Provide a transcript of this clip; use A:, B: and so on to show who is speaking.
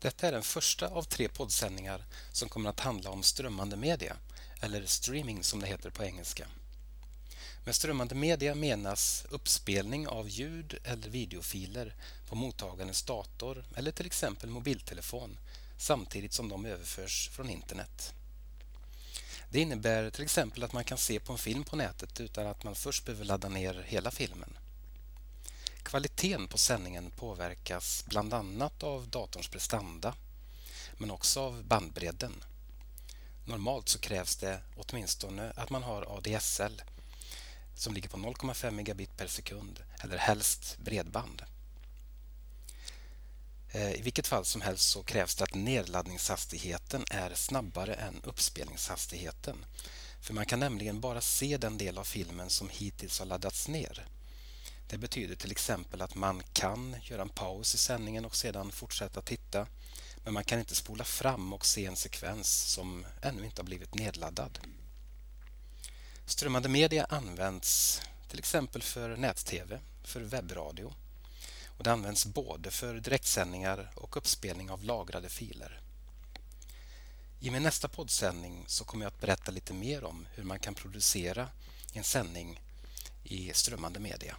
A: Detta är den första av tre poddsändningar som kommer att handla om strömmande media, eller streaming som det heter på engelska. Med strömmande media menas uppspelning av ljud eller videofiler på mottagarens dator eller till exempel mobiltelefon samtidigt som de överförs från internet. Det innebär till exempel att man kan se på en film på nätet utan att man först behöver ladda ner hela filmen. Kvaliteten på sändningen påverkas bland annat av datorns prestanda men också av bandbredden. Normalt så krävs det åtminstone att man har ADSL som ligger på 0,5 megabit per sekund eller helst bredband. Eh, I vilket fall som helst så krävs det att nedladdningshastigheten är snabbare än uppspelningshastigheten. För man kan nämligen bara se den del av filmen som hittills har laddats ner. Det betyder till exempel att man kan göra en paus i sändningen och sedan fortsätta titta. Men man kan inte spola fram och se en sekvens som ännu inte har blivit nedladdad. Strömmande media används till exempel för nät-tv, för webbradio och det används både för direktsändningar och uppspelning av lagrade filer. I min nästa poddsändning så kommer jag att berätta lite mer om hur man kan producera en sändning i strömmande media.